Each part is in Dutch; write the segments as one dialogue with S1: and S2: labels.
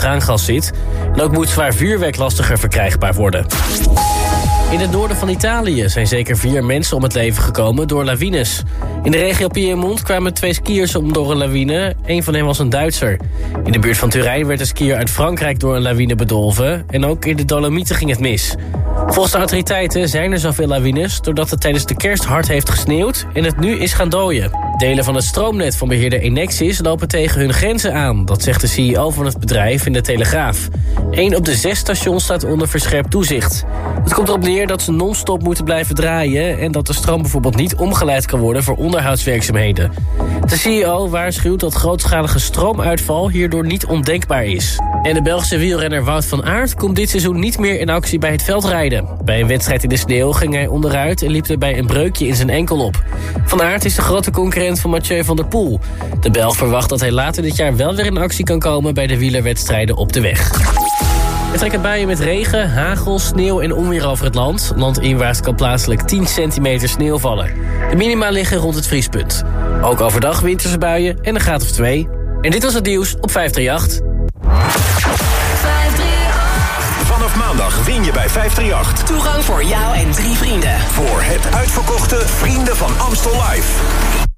S1: traangas zit. En ook moet zwaar vuurwerk lastiger verkrijgbaar worden. In het noorden van Italië zijn zeker vier mensen om het leven gekomen door lawines. In de regio Piemont kwamen twee skiers om door een lawine. Een van hen was een Duitser. In de buurt van Turijn werd een skier uit Frankrijk door een lawine bedolven. En ook in de Dolomieten ging het mis. Volgens de autoriteiten zijn er zoveel lawines... doordat het tijdens de kerst hard heeft gesneeuwd en het nu is gaan dooien. Delen van het stroomnet van beheerder Enexis lopen tegen hun grenzen aan. Dat zegt de CEO van het bedrijf in de Telegraaf. Eén op de zes stations staat onder verscherpt toezicht. Het komt erop neer dat ze non-stop moeten blijven draaien... en dat de stroom bijvoorbeeld niet omgeleid kan worden voor onderhoudswerkzaamheden. De CEO waarschuwt dat grootschalige stroomuitval hierdoor niet ondenkbaar is. En de Belgische wielrenner Wout van Aert komt dit seizoen niet meer in actie bij het veldrijden. Bij een wedstrijd in de sneeuw ging hij onderuit en liep er bij een breukje in zijn enkel op. Van Aert is de grote concurrent van Mathieu van der Poel. De Belg verwacht dat hij later dit jaar wel weer in actie kan komen bij de wielerwedstrijden op de weg. Er trekken buien met regen, hagel, sneeuw en onweer over het land. Landinwaarts kan plaatselijk 10 centimeter sneeuw vallen. De minima liggen rond het vriespunt. Ook overdag winterse buien en een graad of twee. En dit was het nieuws op 538.
S2: Vanaf maandag win je bij 538.
S3: Toegang voor jou en drie vrienden.
S2: Voor het uitverkochte Vrienden van Amstel Live.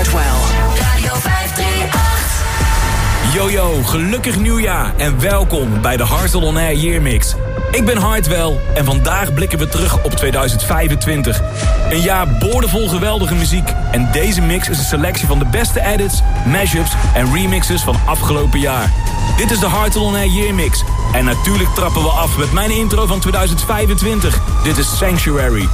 S3: Hardwell.
S4: Radio 538.
S5: Yo yo, gelukkig nieuwjaar en welkom bij de Hardstyle On Air Year Mix. Ik ben Hardwell en vandaag blikken we terug op 2025. Een jaar boordevol geweldige muziek en deze mix is een selectie van de beste edits, mashups en remixes van afgelopen jaar. Dit is de Hardstyle On Air Year Mix en natuurlijk trappen we af met mijn intro van 2025. Dit is Sanctuary.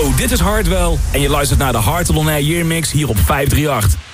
S4: Oh,
S6: dit is Hardwell en je luistert naar de Hartelon Air Year Mix hier op 538.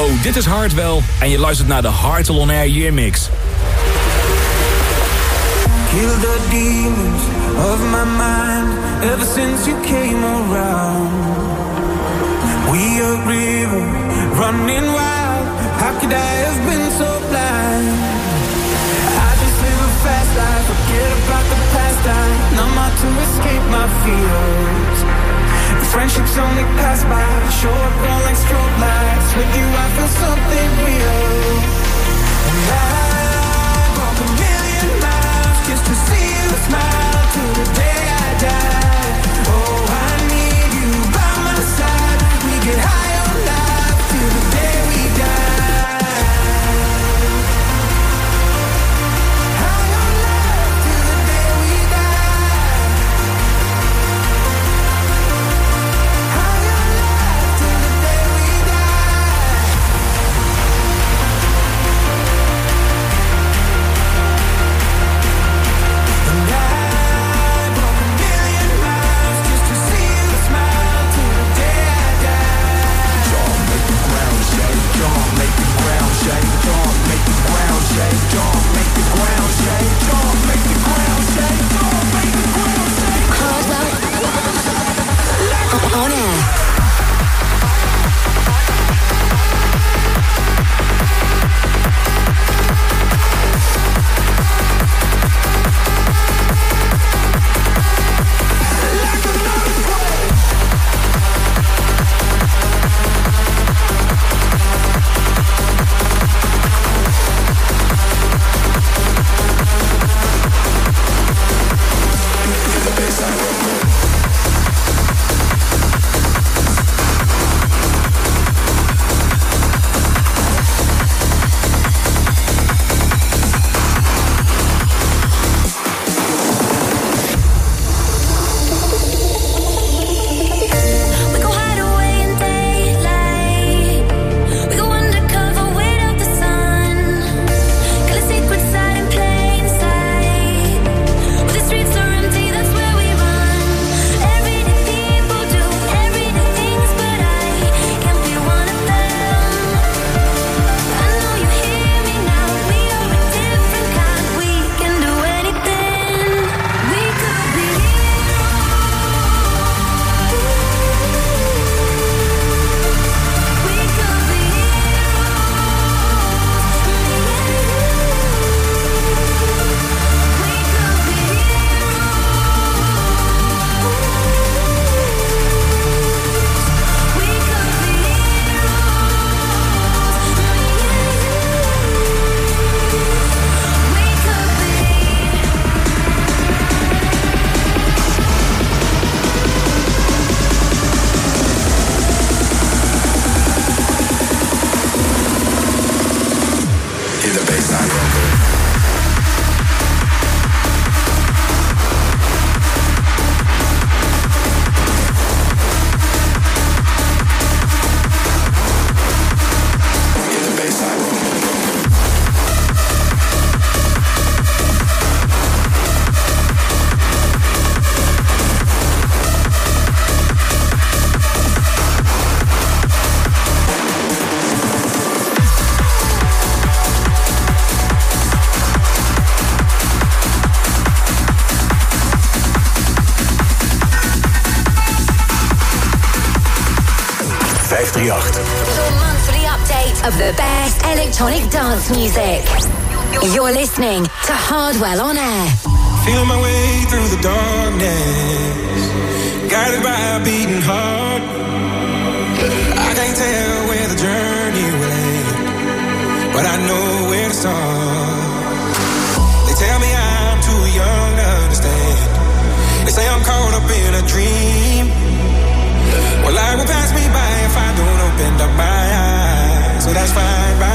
S5: Yo, dit is Hardwell en je luistert naar de Hardwell On Air Year Mix.
S7: Kill the demons of my mind ever since you came around. We a river running wild. How could I have been so blind? I just live a fast life, forget about the past. Numb out to escape my fears. Friendships only pass by, show up on like strobe lights. With you, I feel something real. And I walk a million miles just to see you smile till the day I die.
S3: around, shake Don't electronic dance music. You're listening to Hardwell on Air.
S8: Feel my way through the darkness, guided by a beating heart. I can't tell where the journey will end, but I know where to start. They tell me I'm too young to understand. They say I'm caught up in a dream. Well, life will pass me by if I don't open up my eyes, so that's fine by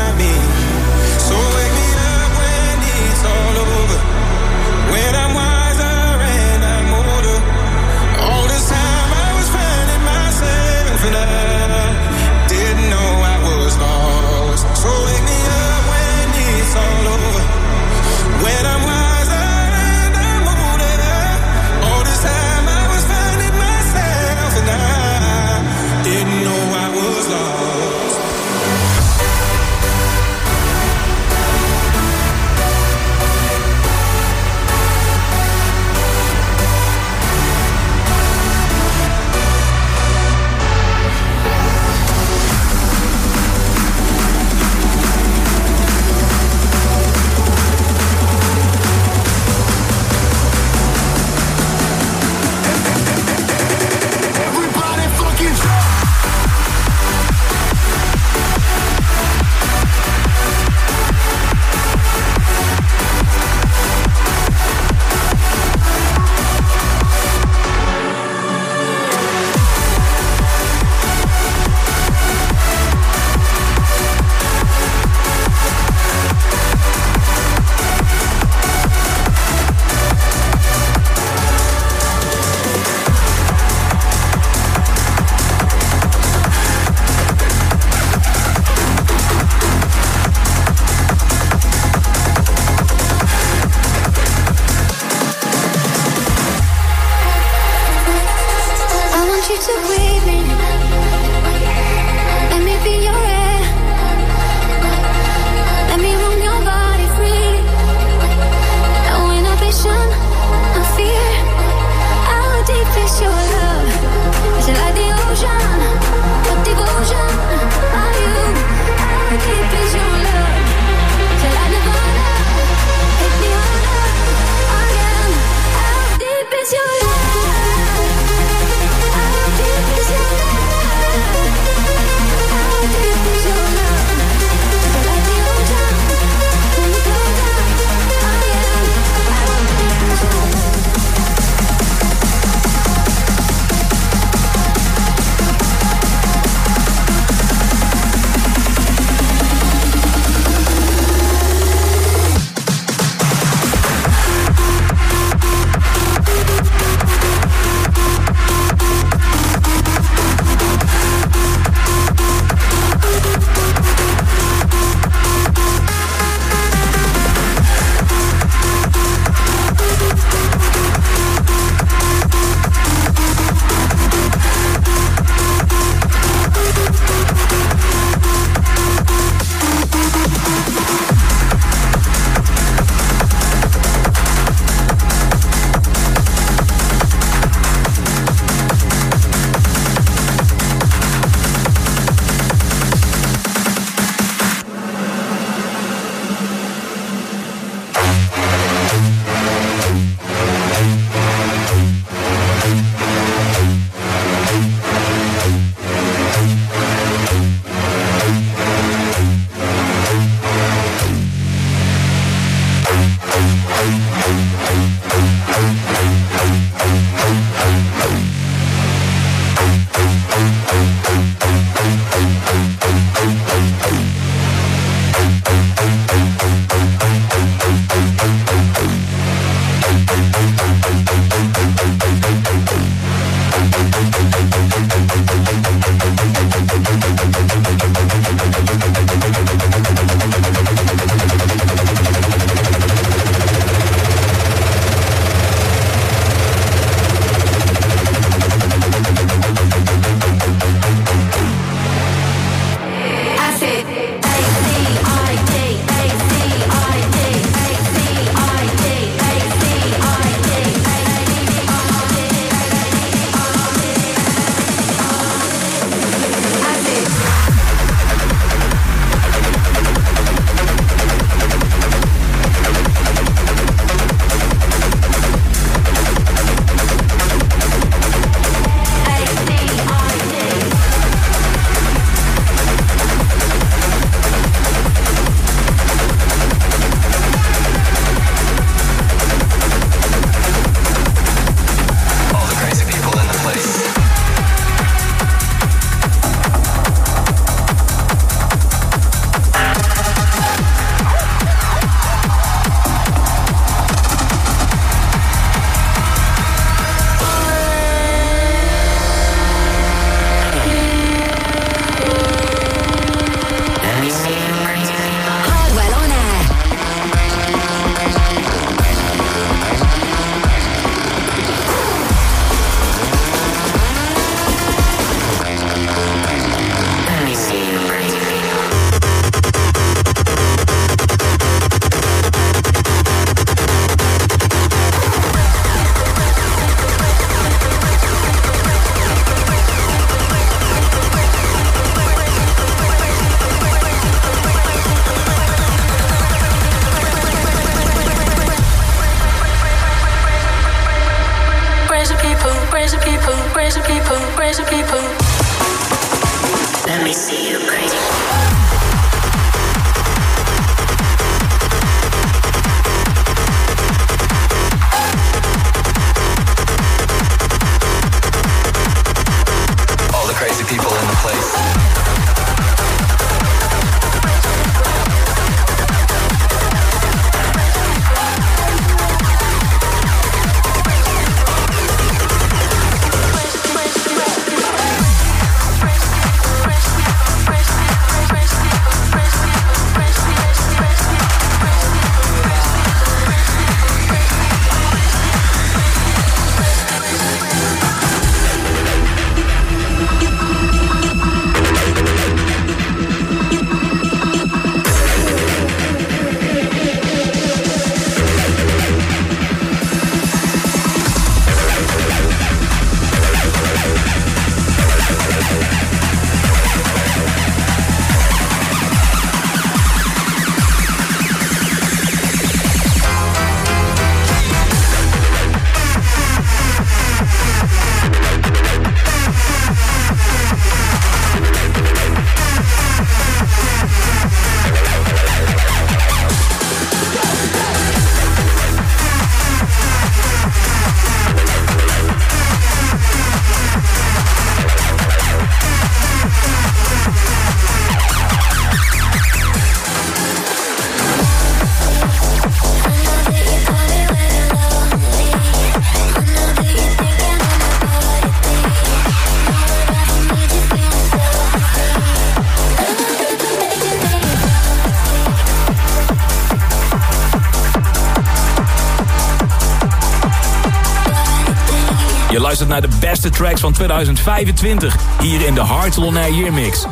S5: beste tracks van 2025 hier in de Hearts on Mix.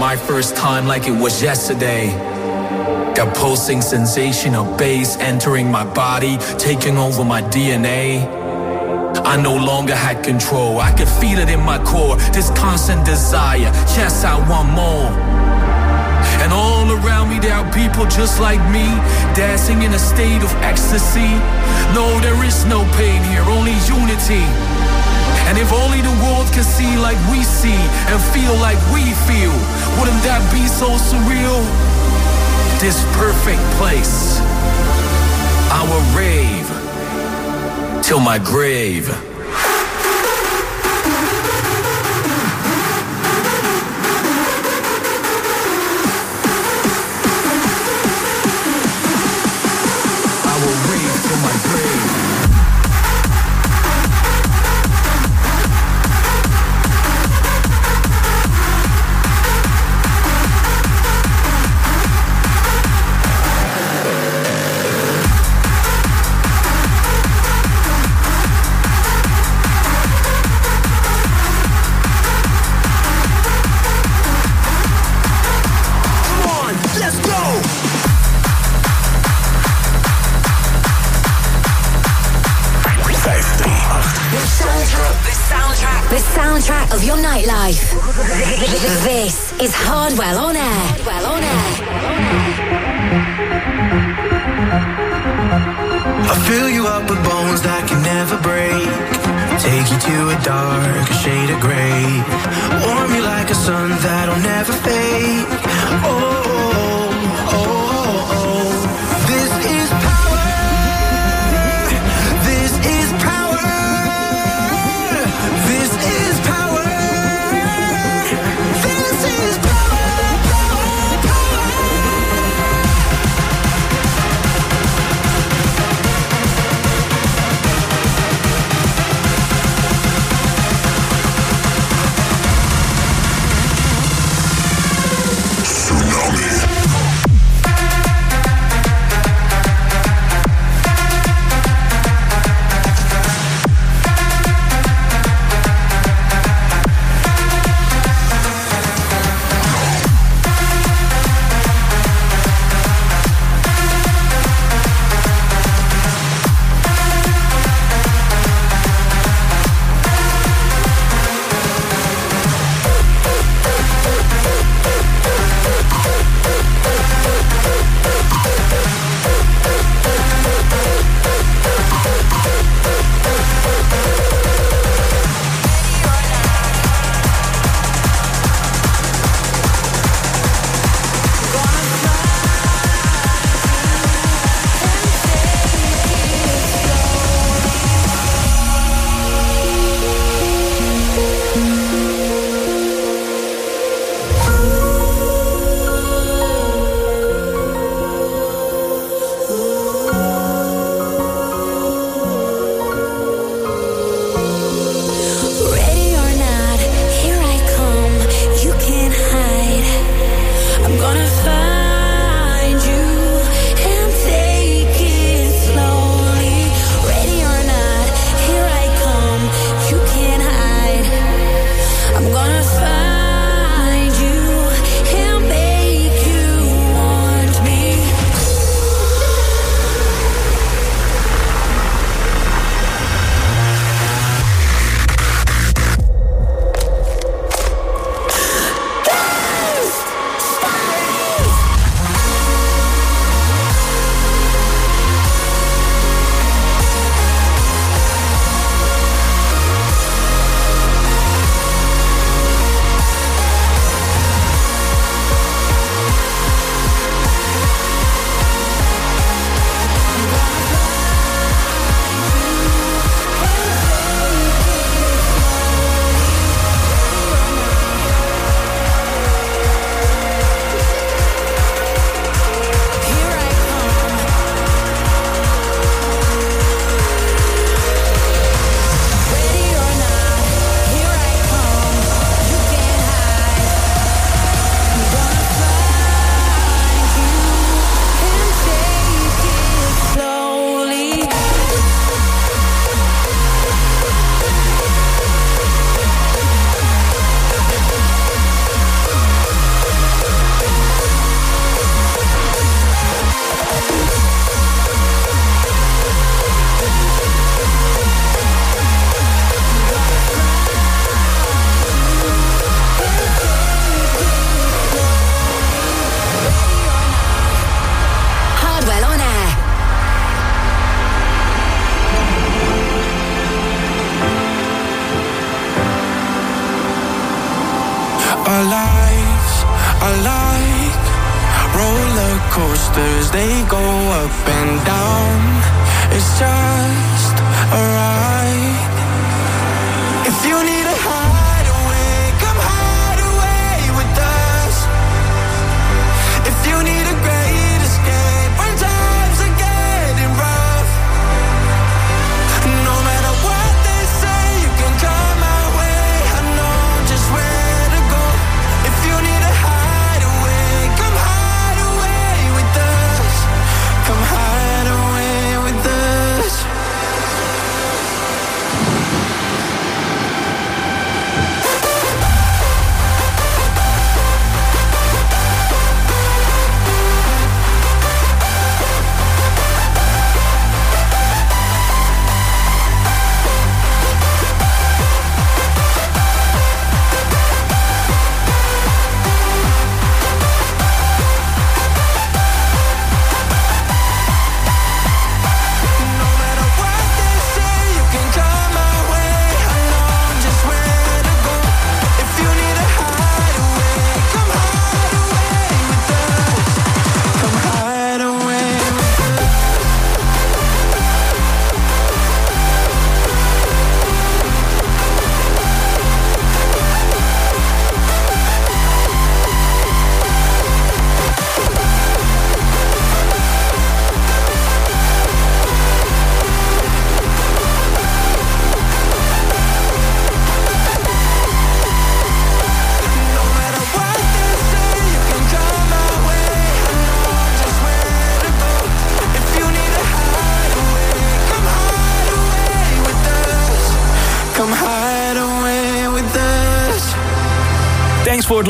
S4: My
S9: first time like it was yesterday. That pulsing sensation of bass entering my body, taking over my DNA. I no longer had control. I could feel it in my core, this constant desire. Yes, I want more. And all around me there are people just like me, dancing in a state of ecstasy. No, there is no pain here, only unity. And if only the world can see like we see and feel like we feel, wouldn't that be so surreal? This perfect place, our rave, till my grave.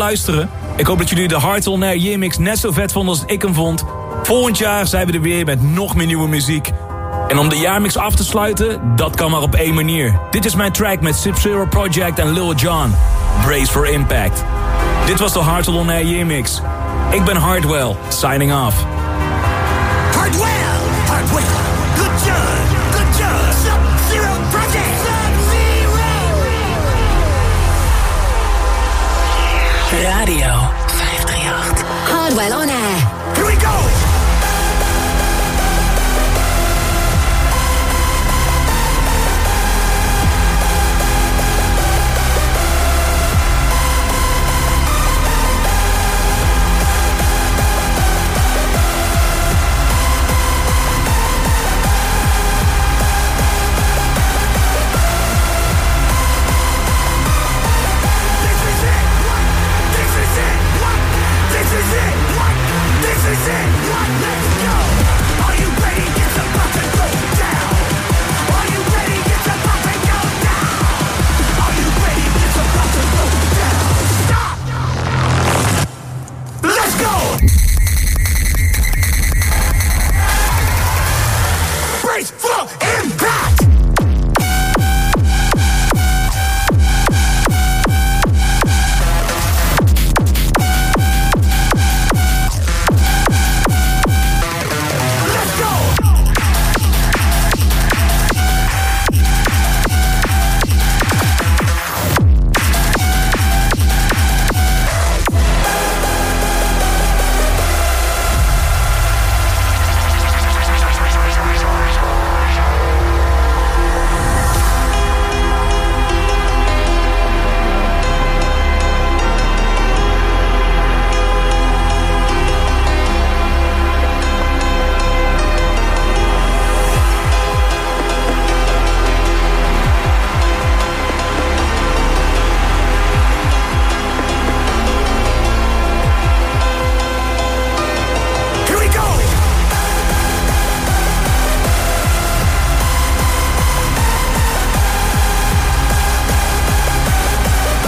S4: Luisteren. Ik hoop dat jullie de Hard On Air Year-mix net zo vet vonden als ik hem vond. Volgend jaar zijn we er weer met nog meer nieuwe muziek. En om de jaarmix af te sluiten, dat kan maar op één manier. Dit is mijn track met Sub-Zero Project en Lil Jon. Brace for Impact. Dit was de Hard On Air Year-mix. Ik ben Hardwell, signing off.
S10: Radio 538.
S3: Hardwell on air.